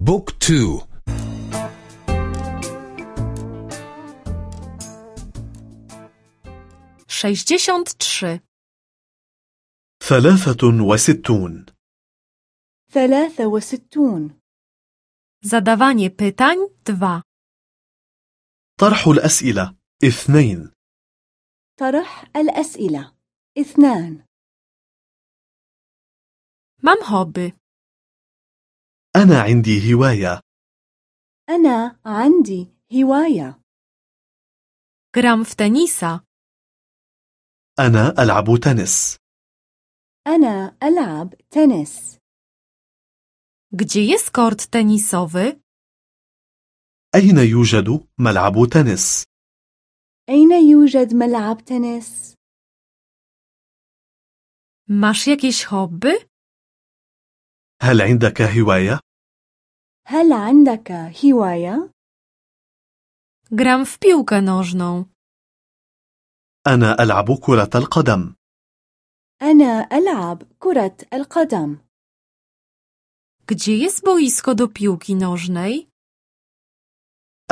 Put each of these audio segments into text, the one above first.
بوك تو. ثلاثة وستون. ثلاثة وستون. Zadawanie pytań dwa. طرح الأسئلة. اثنين. طرح الأسئلة. اثنان. Mam hobby. أنا عندي هواية أنا عندي هواية Gram w tenisa. أنا ألعب تنس أنا ألعب تنس Gdzie jest kort tenisowy? أين يوجد ملعب تنس؟ أين يوجد ملعب تنس؟ Masz jakieś hobby? هل عندك هواية؟ هل عندك هواية؟ Gram w piłkę nożną. أنا ألعب كرة القدم أنا ألعب كرة القدم Gdzie jest boisko do piłki nożnej?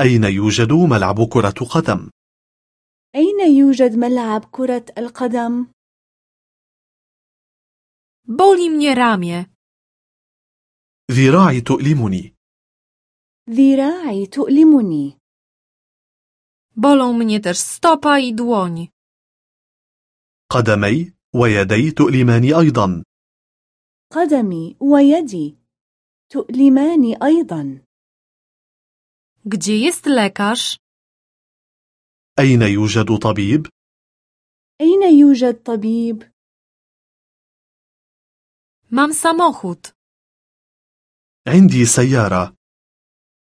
أين يوجد ملعب كرة قدم؟ أين يوجد ملعب كرة القدم؟ Boli mnie ramię. ذراعي تؤلمني ذراعي تؤلمني Bolą mnie też stopa i dłoń. قدمي ويدي تؤلماني أيضا قدمي ويدي تؤلماني أيضا Gdzie jest lekarz? أين يوجد طبيب؟ أين يوجد طبيب؟ Mam samochód. عندي سيارة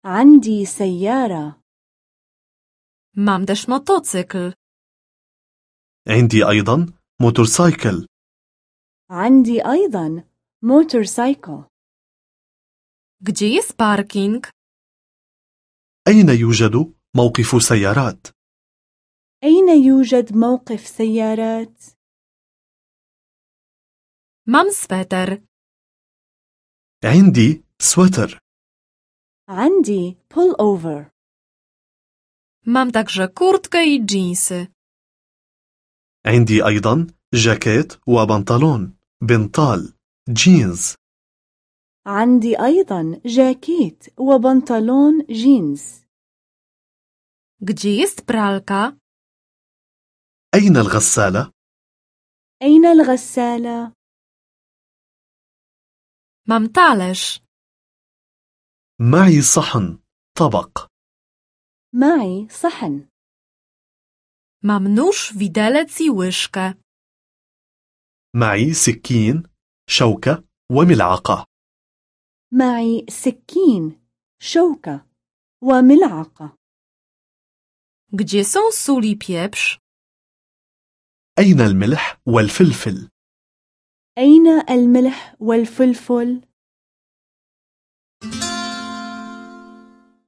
عندي سيارة Mam też motocykl. عندي أيضا motorcycle عندي أيضا motorcycle Gdzie jest parking? أين يوجد موقف سيارات؟ أين يوجد موقف سيارات؟ Mam sweter. عندي سويتر عندي pull over Mam także kurtkę i dżinsy. عندي أيضا جاكيت وبنطلون بنطال جينز عندي أيضا جاكيت وبنطلون جينز Gdzie jest pralka? أين الغسالة؟ أين الغسالة؟ Mam talerz. معي صحن طبق معي صحن Mam nóż, widelec i łyżkę. معي سكين شوكة وملعقة معي سكين شوكة وملعقة Gdzie są sól i pieprz? أين الملح والفلفل؟ أين الملح والفلفل؟